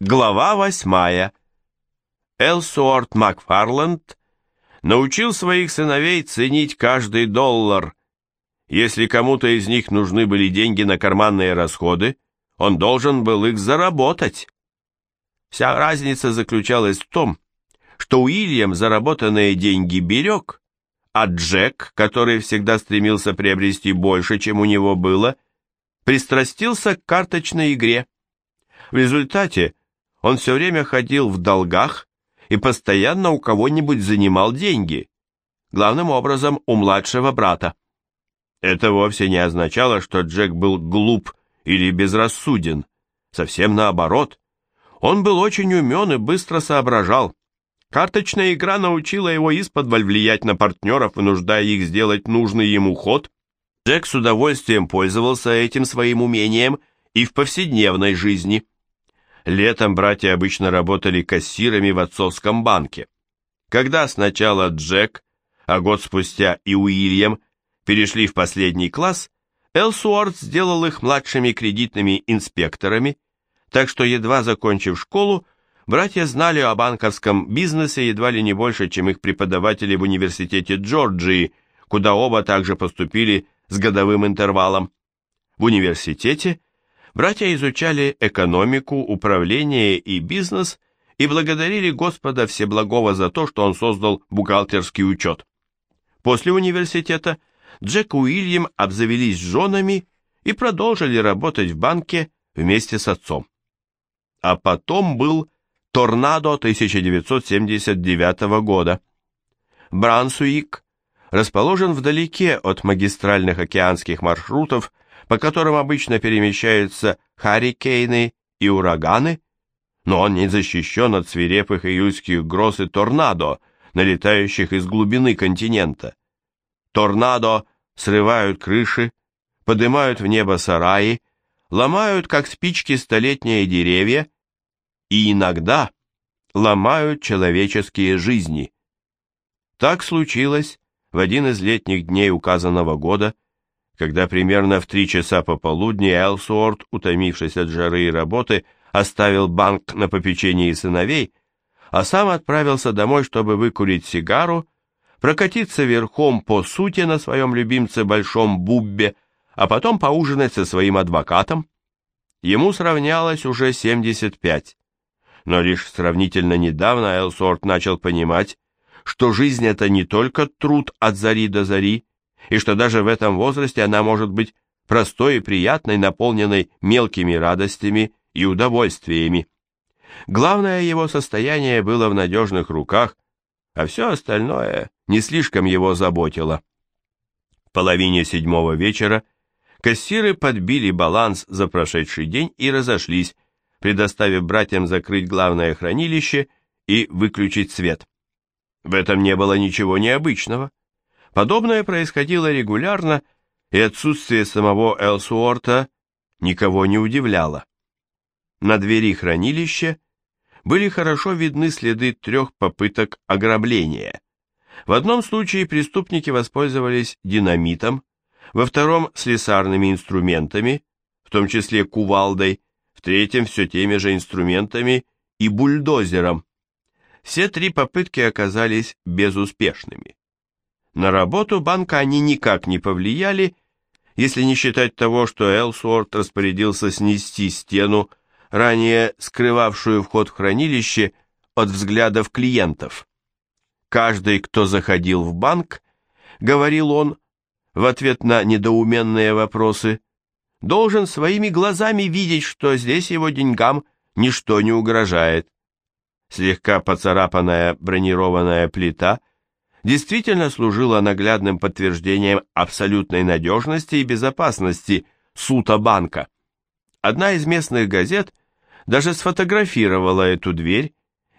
Глава восьмая. Элсуорт Макфарланд научил своих сыновей ценить каждый доллар. Если кому-то из них нужны были деньги на карманные расходы, он должен был их заработать. Вся разница заключалась в том, что Уильям заработанные деньги берег, а Джек, который всегда стремился приобрести больше, чем у него было, пристрастился к карточной игре. В результате он все время ходил в долгах и постоянно у кого-нибудь занимал деньги, главным образом у младшего брата. Это вовсе не означало, что Джек был глуп или безрассуден. Совсем наоборот. Он был очень умен и быстро соображал. Карточная игра научила его из-под влиять на партнеров, вынуждая их сделать нужный ему ход. Джек с удовольствием пользовался этим своим умением и в повседневной жизни. Летом братья обычно работали кассирами в отцовском банке. Когда сначала Джек, а год спустя и Уильям перешли в последний класс, Элсуорт сделал их младшими кредитными инспекторами, так что, едва закончив школу, братья знали о банковском бизнесе едва ли не больше, чем их преподаватели в университете Джорджии, куда оба также поступили с годовым интервалом. В университете братья изучали экономику, управление и бизнес и благодарили Господа Всеблагого за то, что он создал бухгалтерский учет. После университета Джек и Уильям обзавелись женами и продолжили работать в банке вместе с отцом. А потом был торнадо 1979 года. Брансуик расположен вдалеке от магистральных океанских маршрутов по которым обычно перемещаются харрикейны и ураганы, но он не защищен от свирепых июльских гроз и торнадо, налетающих из глубины континента. Торнадо срывают крыши, поднимают в небо сараи, ломают, как спички, столетние деревья и иногда ломают человеческие жизни. Так случилось в один из летних дней указанного года, когда примерно в три часа пополудни Элсуорт, утомившись от жары и работы, оставил банк на попечении сыновей, а сам отправился домой, чтобы выкурить сигару, прокатиться верхом по сути на своем любимце Большом Буббе, а потом поужинать со своим адвокатом. Ему сравнялось уже 75. Но лишь сравнительно недавно Элсуорт начал понимать, что жизнь это не только труд от зари до зари, и что даже в этом возрасте она может быть простой и приятной, наполненной мелкими радостями и удовольствиями. Главное его состояние было в надежных руках, а все остальное не слишком его заботило. В половине седьмого вечера кассиры подбили баланс за прошедший день и разошлись, предоставив братьям закрыть главное хранилище и выключить свет. В этом не было ничего необычного. Подобное происходило регулярно, и отсутствие самого Элсуорта никого не удивляло. На двери хранилища были хорошо видны следы трех попыток ограбления. В одном случае преступники воспользовались динамитом, во втором – слесарными инструментами, в том числе кувалдой, в третьем – все теми же инструментами и бульдозером. Все три попытки оказались безуспешными. На работу банка они никак не повлияли, если не считать того, что Элсуорт распорядился снести стену, ранее скрывавшую вход в хранилище от взглядов клиентов. Каждый, кто заходил в банк, говорил он, в ответ на недоуменные вопросы, должен своими глазами видеть, что здесь его деньгам ничто не угрожает. Слегка поцарапанная бронированная плита действительно служила наглядным подтверждением абсолютной надежности и безопасности сута банка. Одна из местных газет даже сфотографировала эту дверь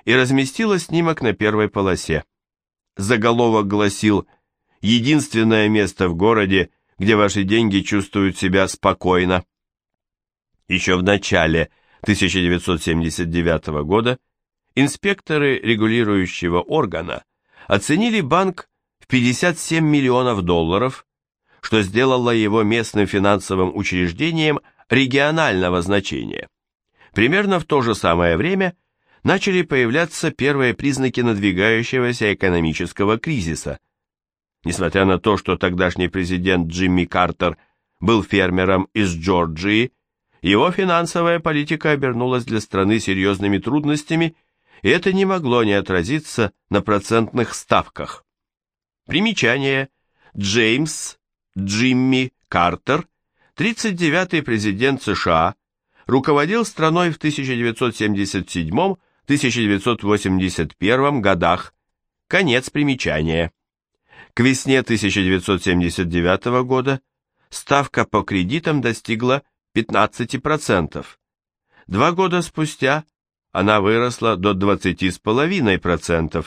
и разместила снимок на первой полосе. Заголовок гласил «Единственное место в городе, где ваши деньги чувствуют себя спокойно». Еще в начале 1979 года инспекторы регулирующего органа оценили банк в 57 миллионов долларов, что сделало его местным финансовым учреждением регионального значения. Примерно в то же самое время начали появляться первые признаки надвигающегося экономического кризиса. Несмотря на то, что тогдашний президент Джимми Картер был фермером из Джорджии, его финансовая политика обернулась для страны серьезными трудностями, это не могло не отразиться на процентных ставках. Примечание. Джеймс Джимми Картер, 39-й президент США, руководил страной в 1977-1981 годах. Конец примечания. К весне 1979 года ставка по кредитам достигла 15%. Два года спустя она выросла до 20,5%.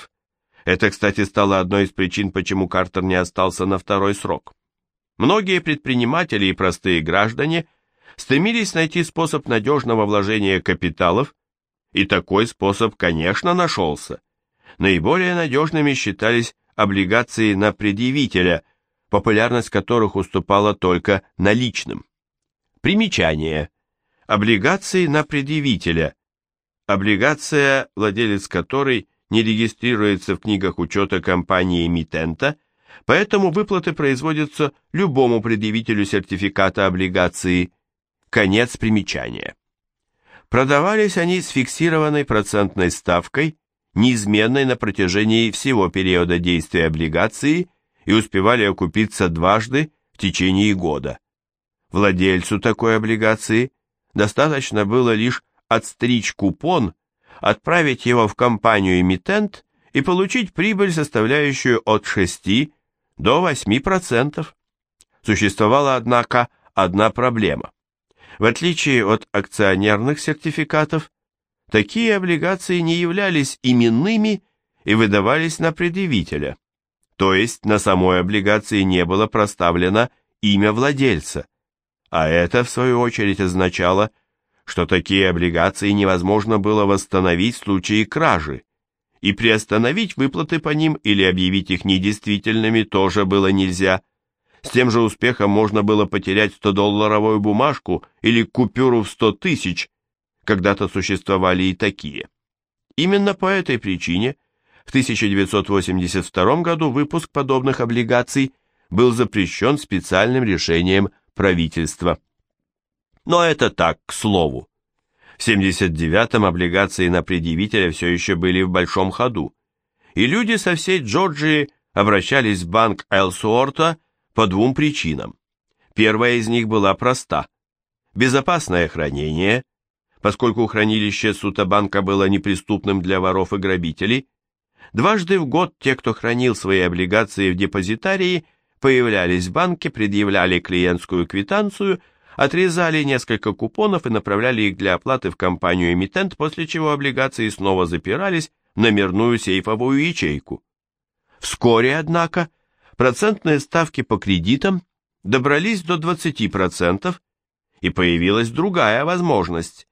Это, кстати, стало одной из причин, почему Картер не остался на второй срок. Многие предприниматели и простые граждане стремились найти способ надежного вложения капиталов, и такой способ, конечно, нашелся. Наиболее надежными считались облигации на предъявителя, популярность которых уступала только наличным. Примечание. Облигации на предъявителя. Облигация, владелец которой не регистрируется в книгах учета компании-эмитента, поэтому выплаты производятся любому предъявителю сертификата облигации. Конец примечания. Продавались они с фиксированной процентной ставкой, неизменной на протяжении всего периода действия облигации и успевали окупиться дважды в течение года. Владельцу такой облигации достаточно было лишь отстричь купон, отправить его в компанию-эмитент и получить прибыль, составляющую от 6 до 8%. Существовала, однако, одна проблема. В отличие от акционерных сертификатов, такие облигации не являлись именными и выдавались на предъявителя, то есть на самой облигации не было проставлено имя владельца, а это, в свою очередь, означало, что такие облигации невозможно было восстановить в случае кражи, и приостановить выплаты по ним или объявить их недействительными тоже было нельзя. С тем же успехом можно было потерять 100-долларовую бумажку или купюру в 100 тысяч, когда-то существовали и такие. Именно по этой причине в 1982 году выпуск подобных облигаций был запрещен специальным решением правительства. Но это так, к слову. В 79-м облигации на предъявителя все еще были в большом ходу, и люди со всей Джорджии обращались в банк Элсуорта по двум причинам. Первая из них была проста. Безопасное хранение, поскольку хранилище Сутабанка было неприступным для воров и грабителей. Дважды в год те, кто хранил свои облигации в депозитарии, появлялись в банке, предъявляли клиентскую квитанцию – отрезали несколько купонов и направляли их для оплаты в компанию-эмитент, после чего облигации снова запирались в номерную сейфовую ячейку. Вскоре, однако, процентные ставки по кредитам добрались до 20%, и появилась другая возможность.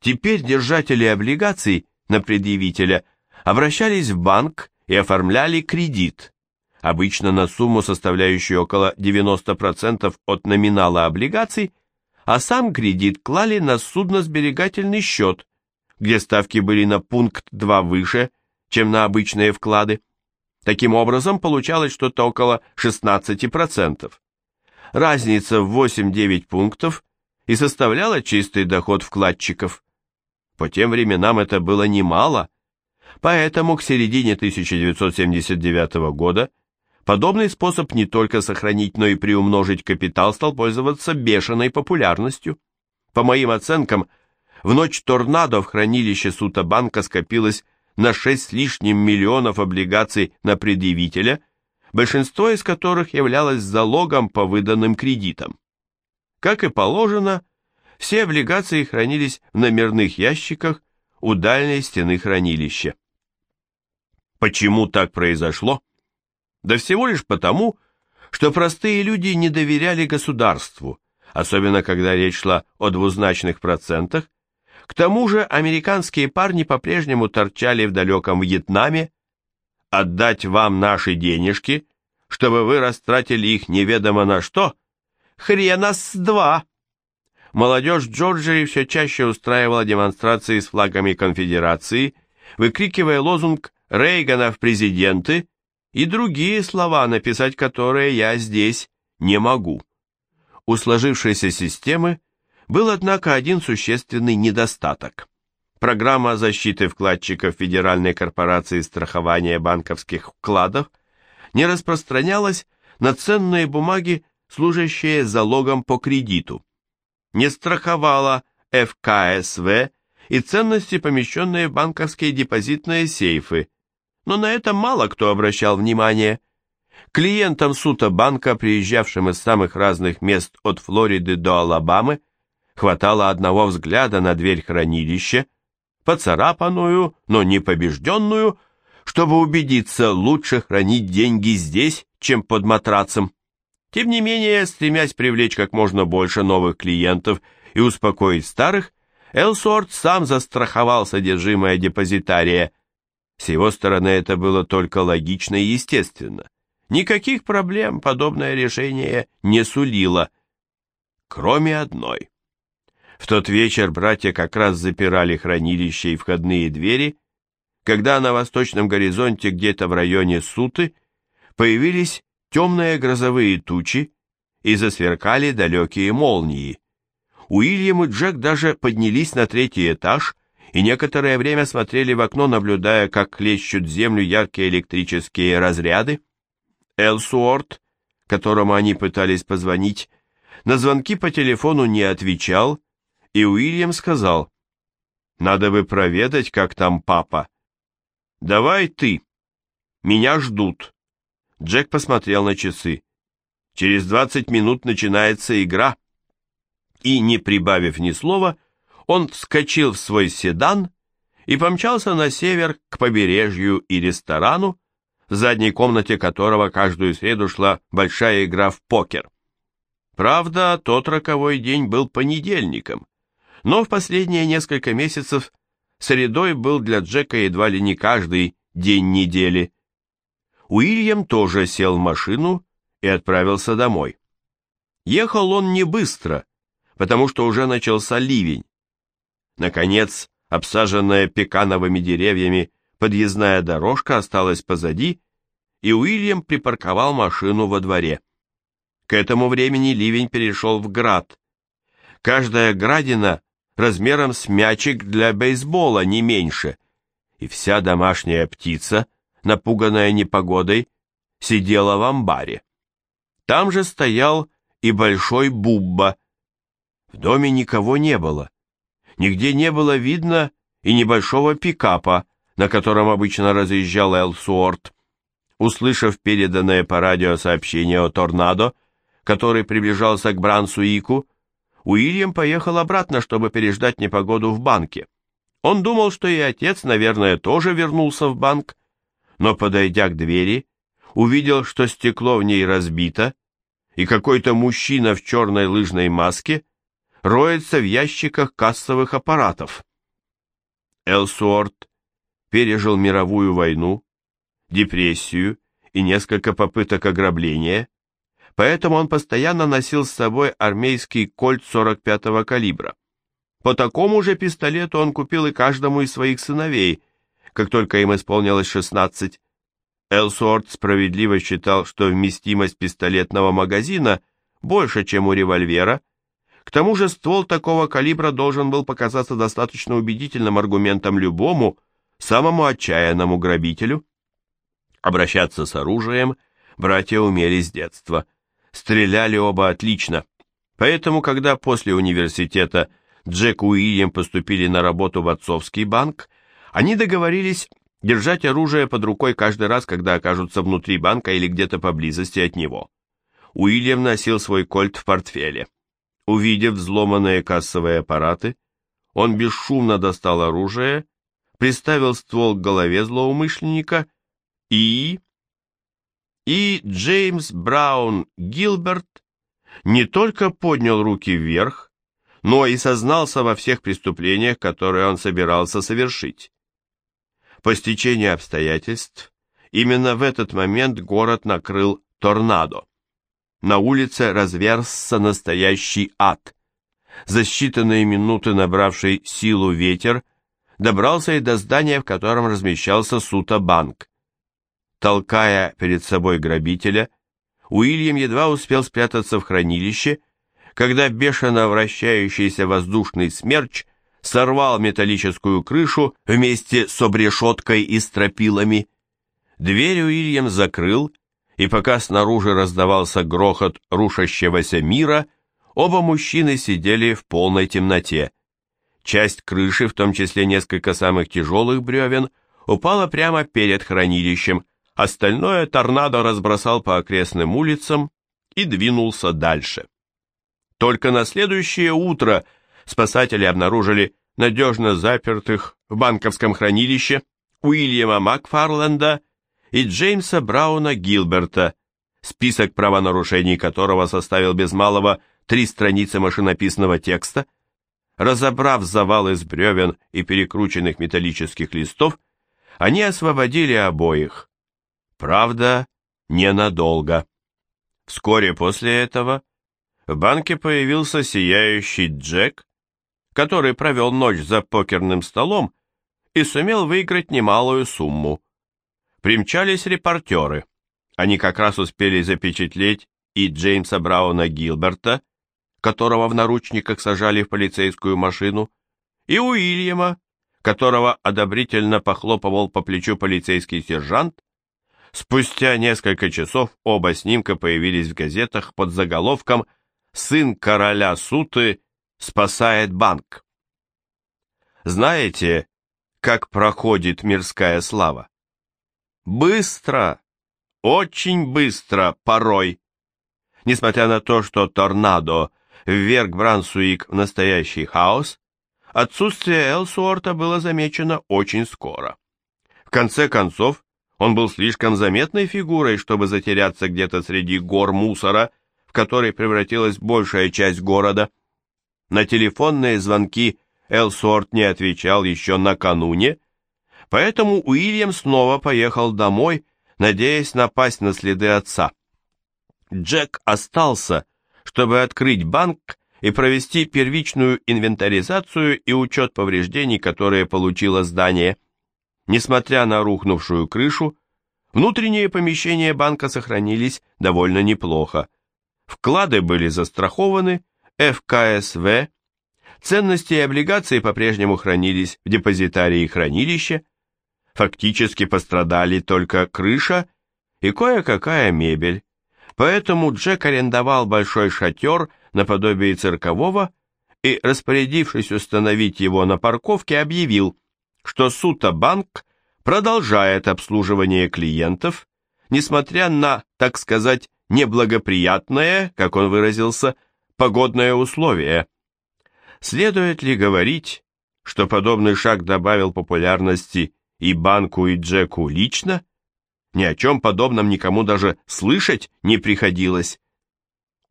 Теперь держатели облигаций на предъявителя обращались в банк и оформляли кредит, обычно на сумму, составляющую около 90% от номинала облигаций, а сам кредит клали на судно-сберегательный счет, где ставки были на пункт 2 выше, чем на обычные вклады. Таким образом, получалось что-то около 16%. Разница в 8-9 пунктов и составляла чистый доход вкладчиков. По тем временам это было немало, поэтому к середине 1979 года Подобный способ не только сохранить, но и приумножить капитал стал пользоваться бешеной популярностью. По моим оценкам, в ночь торнадо в хранилище Сутабанка скопилось на 6 с лишним миллионов облигаций на предъявителя, большинство из которых являлось залогом по выданным кредитам. Как и положено, все облигации хранились в номерных ящиках у дальней стены хранилища. Почему так произошло? Да всего лишь потому, что простые люди не доверяли государству, особенно когда речь шла о двузначных процентах. К тому же американские парни по-прежнему торчали в далеком Вьетнаме. Отдать вам наши денежки, чтобы вы растратили их неведомо на что? Хрена с два! молодежь Джорджии все чаще устраивала демонстрации с флагами конфедерации, выкрикивая лозунг «Рейгана в президенты» и другие слова, написать которые я здесь не могу. У сложившейся системы был, однако, один существенный недостаток. Программа защиты вкладчиков Федеральной корпорации страхования банковских вкладов не распространялась на ценные бумаги, служащие залогом по кредиту. Не страховала ФКСВ и ценности, помещенные в банковские депозитные сейфы, но на это мало кто обращал внимание. Клиентам сута банка, приезжавшим из самых разных мест от Флориды до Алабамы, хватало одного взгляда на дверь хранилища, поцарапанную, но не побежденную, чтобы убедиться, лучше хранить деньги здесь, чем под матрацем. Тем не менее, стремясь привлечь как можно больше новых клиентов и успокоить старых, Элсорт сам застраховал содержимое депозитария. С его стороны это было только логично и естественно. Никаких проблем подобное решение не сулило, кроме одной. В тот вечер братья как раз запирали хранилище и входные двери, когда на восточном горизонте где-то в районе Суты появились темные грозовые тучи и засверкали далекие молнии. Уильям и Джек даже поднялись на третий этаж и некоторое время смотрели в окно, наблюдая, как хлещут землю яркие электрические разряды. Элсуорт, которому они пытались позвонить, на звонки по телефону не отвечал, и Уильям сказал, «Надо бы проведать, как там папа». «Давай ты. Меня ждут». Джек посмотрел на часы. «Через двадцать минут начинается игра» и, не прибавив ни слова, он вскочил в свой седан и помчался на север к побережью и ресторану, в задней комнате которого каждую среду шла большая игра в покер. Правда, тот роковой день был понедельником, но в последние несколько месяцев средой был для Джека едва ли не каждый день недели. Уильям тоже сел в машину и отправился домой. Ехал он не быстро, потому что уже начался ливень. Наконец, обсаженная пекановыми деревьями подъездная дорожка осталась позади, и Уильям припарковал машину во дворе. К этому времени ливень перешел в град. Каждая градина размером с мячик для бейсбола, не меньше, и вся домашняя птица, напуганная непогодой, сидела в амбаре. Там же стоял и большой Бубба, в доме никого не было. Нигде не было видно и небольшого пикапа, на котором обычно разъезжал Элсуорт. Услышав переданное по радио сообщение о торнадо, который приближался к Брансуику, Уильям поехал обратно, чтобы переждать непогоду в банке. Он думал, что и отец, наверное, тоже вернулся в банк, но, подойдя к двери, увидел, что стекло в ней разбито, и какой-то мужчина в черной лыжной маске роется в ящиках кассовых аппаратов. Элсуорт пережил мировую войну, депрессию и несколько попыток ограбления, поэтому он постоянно носил с собой армейский кольт 45-го калибра. По такому же пистолету он купил и каждому из своих сыновей, как только им исполнилось 16. Элсуорт справедливо считал, что вместимость пистолетного магазина больше, чем у револьвера, к тому же ствол такого калибра должен был показаться достаточно убедительным аргументом любому, самому отчаянному грабителю. Обращаться с оружием братья умели с детства. Стреляли оба отлично. Поэтому, когда после университета Джек и Уильям поступили на работу в отцовский банк, они договорились держать оружие под рукой каждый раз, когда окажутся внутри банка или где-то поблизости от него. Уильям носил свой кольт в портфеле. Увидев взломанные кассовые аппараты, он бесшумно достал оружие, приставил ствол к голове злоумышленника и... И Джеймс Браун Гилберт не только поднял руки вверх, но и сознался во всех преступлениях, которые он собирался совершить. По стечению обстоятельств, именно в этот момент город накрыл торнадо на улице разверзся настоящий ад. За считанные минуты набравший силу ветер добрался и до здания, в котором размещался Сута-банк. Толкая перед собой грабителя, Уильям едва успел спрятаться в хранилище, когда бешено вращающийся воздушный смерч сорвал металлическую крышу вместе с обрешеткой и стропилами. Дверь Уильям закрыл, и пока снаружи раздавался грохот рушащегося мира, оба мужчины сидели в полной темноте. Часть крыши, в том числе несколько самых тяжелых бревен, упала прямо перед хранилищем, остальное торнадо разбросал по окрестным улицам и двинулся дальше. Только на следующее утро спасатели обнаружили надежно запертых в банковском хранилище Уильяма Макфарленда и Джеймса Брауна Гилберта, список правонарушений которого составил без малого три страницы машинописного текста. Разобрав завал из бревен и перекрученных металлических листов, они освободили обоих. Правда, ненадолго. Вскоре после этого в банке появился сияющий Джек, который провел ночь за покерным столом и сумел выиграть немалую сумму. Примчались репортеры. Они как раз успели запечатлеть и Джеймса Брауна Гилберта, которого в наручниках сажали в полицейскую машину, и Уильяма, которого одобрительно похлопывал по плечу полицейский сержант. Спустя несколько часов оба снимка появились в газетах под заголовком «Сын короля Суты спасает банк». Знаете, как проходит мирская слава? Быстро, очень быстро порой. Несмотря на то, что торнадо вверг Брансуик в настоящий хаос, отсутствие Элсуорта было замечено очень скоро. В конце концов, он был слишком заметной фигурой, чтобы затеряться где-то среди гор мусора, в который превратилась большая часть города. На телефонные звонки Элсуорт не отвечал еще накануне, поэтому Уильям снова поехал домой, надеясь напасть на следы отца. Джек остался, чтобы открыть банк и провести первичную инвентаризацию и учет повреждений, которые получило здание. Несмотря на рухнувшую крышу, внутренние помещения банка сохранились довольно неплохо. Вклады были застрахованы, ФКСВ, ценности и облигации по-прежнему хранились в депозитарии хранилища, фактически пострадали только крыша и кое-какая мебель, Поэтому Джек арендовал большой шатер наподобие циркового и, распорядившись установить его на парковке, объявил, что Сута-банк продолжает обслуживание клиентов, несмотря на, так сказать, неблагоприятное, как он выразился, погодное условие. Следует ли говорить, что подобный шаг добавил популярности и банку, и Джеку лично? Ни о чем подобном никому даже слышать не приходилось.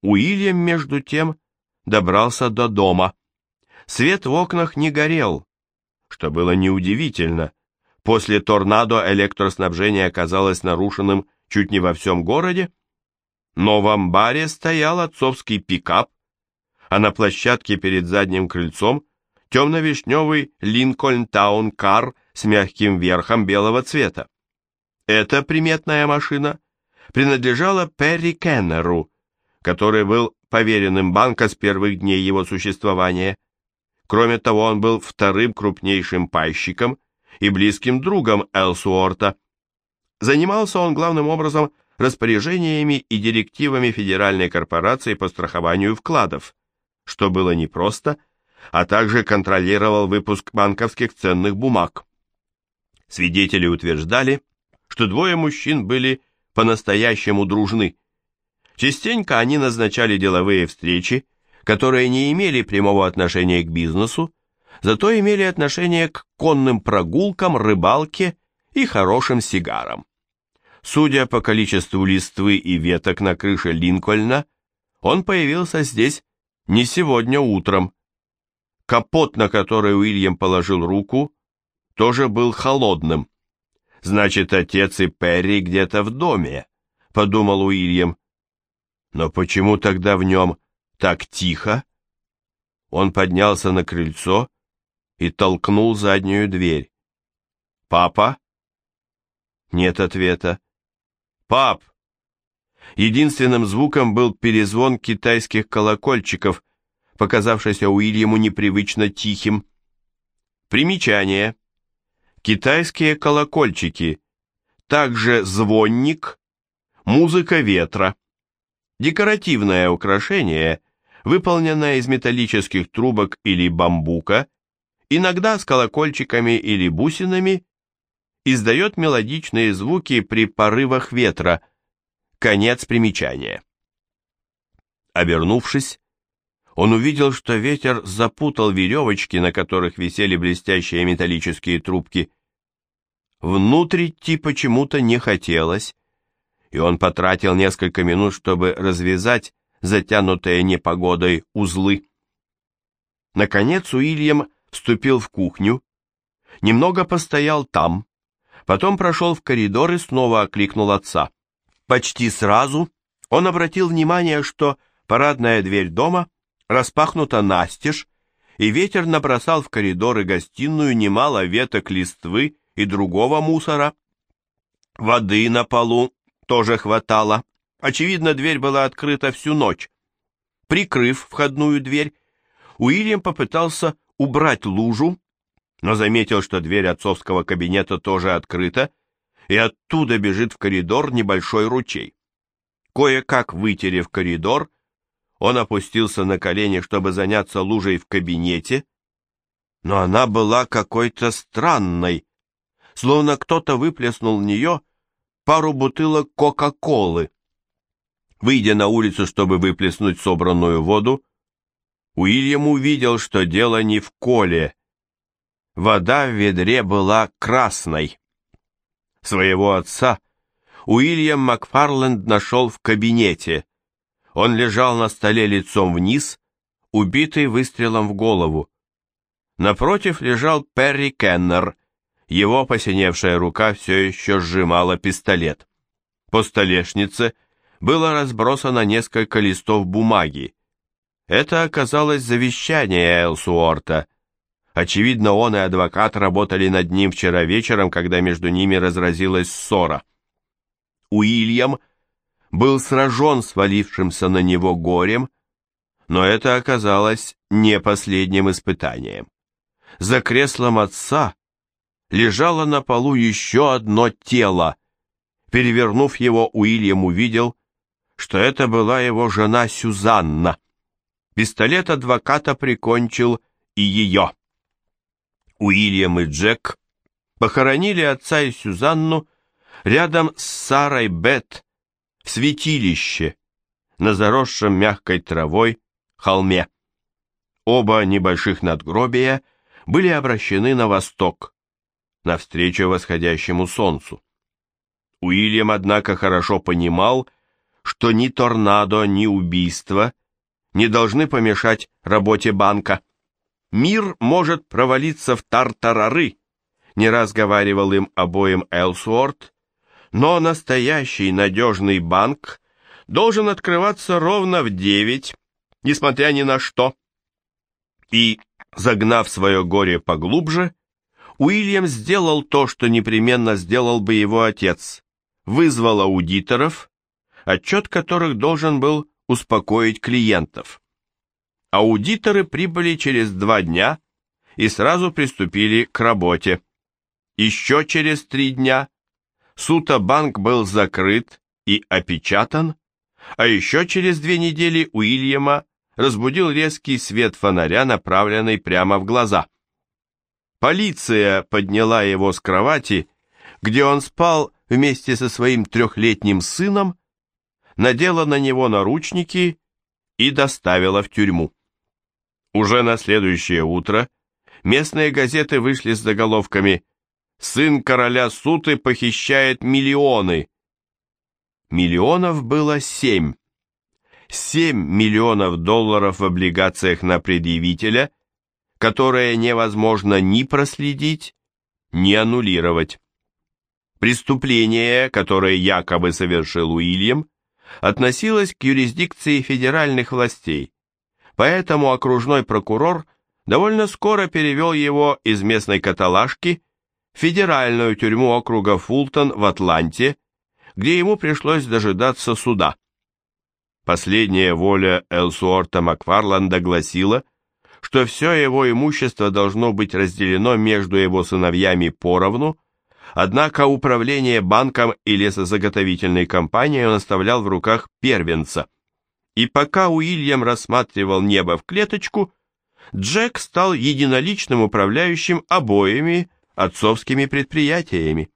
Уильям, между тем, добрался до дома. Свет в окнах не горел, что было неудивительно. После торнадо электроснабжение оказалось нарушенным чуть не во всем городе, но в амбаре стоял отцовский пикап, а на площадке перед задним крыльцом темно-вишневый Линкольн Таун Кар с мягким верхом белого цвета. Эта приметная машина принадлежала Перри Кеннеру, который был поверенным банка с первых дней его существования. Кроме того, он был вторым крупнейшим пайщиком и близким другом Элсуорта. Занимался он главным образом распоряжениями и директивами Федеральной корпорации по страхованию вкладов, что было непросто, а также контролировал выпуск банковских ценных бумаг. Свидетели утверждали, что двое мужчин были по-настоящему дружны. Частенько они назначали деловые встречи, которые не имели прямого отношения к бизнесу, зато имели отношение к конным прогулкам, рыбалке и хорошим сигарам. Судя по количеству листвы и веток на крыше Линкольна, он появился здесь не сегодня утром. Капот, на который Уильям положил руку, тоже был холодным. Значит, отец и Перри где-то в доме, подумал Уильям. Но почему тогда в нем так тихо? Он поднялся на крыльцо и толкнул заднюю дверь. «Папа?» Нет ответа. «Пап!» Единственным звуком был перезвон китайских колокольчиков, показавшийся Уильяму непривычно тихим. Примечание. Китайские колокольчики. Также звонник, музыка ветра. Декоративное украшение, выполненное из металлических трубок или бамбука, иногда с колокольчиками или бусинами, издает мелодичные звуки при порывах ветра. Конец примечания. Обернувшись, он увидел, что ветер запутал веревочки, на которых висели блестящие металлические трубки. Внутрь идти почему-то не хотелось, и он потратил несколько минут, чтобы развязать затянутые непогодой узлы. Наконец Уильям вступил в кухню, немного постоял там, потом прошел в коридор и снова окликнул отца. Почти сразу он обратил внимание, что парадная дверь дома распахнута настежь, и ветер набросал в коридор и гостиную немало веток листвы и другого мусора. Воды на полу тоже хватало. Очевидно, дверь была открыта всю ночь. Прикрыв входную дверь, Уильям попытался убрать лужу, но заметил, что дверь отцовского кабинета тоже открыта, и оттуда бежит в коридор небольшой ручей. Кое-как вытерев коридор, он опустился на колени, чтобы заняться лужей в кабинете, но она была какой-то странной, словно кто-то выплеснул в нее пару бутылок Кока-Колы. Выйдя на улицу, чтобы выплеснуть собранную воду, Уильям увидел, что дело не в коле. Вода в ведре была красной. Своего отца Уильям Макфарленд нашел в кабинете. Он лежал на столе лицом вниз, убитый выстрелом в голову. Напротив лежал Перри Кеннер. Его посиневшая рука все еще сжимала пистолет. По столешнице было разбросано несколько листов бумаги. Это оказалось завещание Элсуорта. Очевидно, он и адвокат работали над ним вчера вечером, когда между ними разразилась ссора. Уильям был сражен свалившимся на него горем, но это оказалось не последним испытанием. За креслом отца лежало на полу еще одно тело. Перевернув его, Уильям увидел, что это была его жена Сюзанна. Пистолет адвоката прикончил и ее. Уильям и Джек похоронили отца и Сюзанну рядом с Сарой Бет в святилище на заросшем мягкой травой холме. Оба небольших надгробия были обращены на восток, навстречу восходящему солнцу. Уильям, однако, хорошо понимал, что ни торнадо, ни убийство не должны помешать работе банка. Мир может провалиться в тартарары, не раз говаривал им обоим Элсуорт, но настоящий надежный банк должен открываться ровно в девять, несмотря ни на что. И, загнав свое горе поглубже, Уильям сделал то, что непременно сделал бы его отец. Вызвал аудиторов, отчет которых должен был успокоить клиентов. Аудиторы прибыли через два дня и сразу приступили к работе. Еще через три дня Сута-банк был закрыт и опечатан, а еще через две недели Уильяма разбудил резкий свет фонаря, направленный прямо в глаза. Полиция подняла его с кровати, где он спал вместе со своим трехлетним сыном, надела на него наручники и доставила в тюрьму. Уже на следующее утро местные газеты вышли с заголовками сын короля Суты похищает миллионы. Миллионов было семь. Семь миллионов долларов в облигациях на предъявителя, которые невозможно ни проследить, ни аннулировать. Преступление, которое якобы совершил Уильям, относилось к юрисдикции федеральных властей, поэтому окружной прокурор довольно скоро перевел его из местной каталажки федеральную тюрьму округа Фултон в Атланте, где ему пришлось дожидаться суда. Последняя воля Элсуорта Макфарланда гласила, что все его имущество должно быть разделено между его сыновьями поровну, однако управление банком и лесозаготовительной компанией он оставлял в руках первенца. И пока Уильям рассматривал небо в клеточку, Джек стал единоличным управляющим обоими отцовскими предприятиями.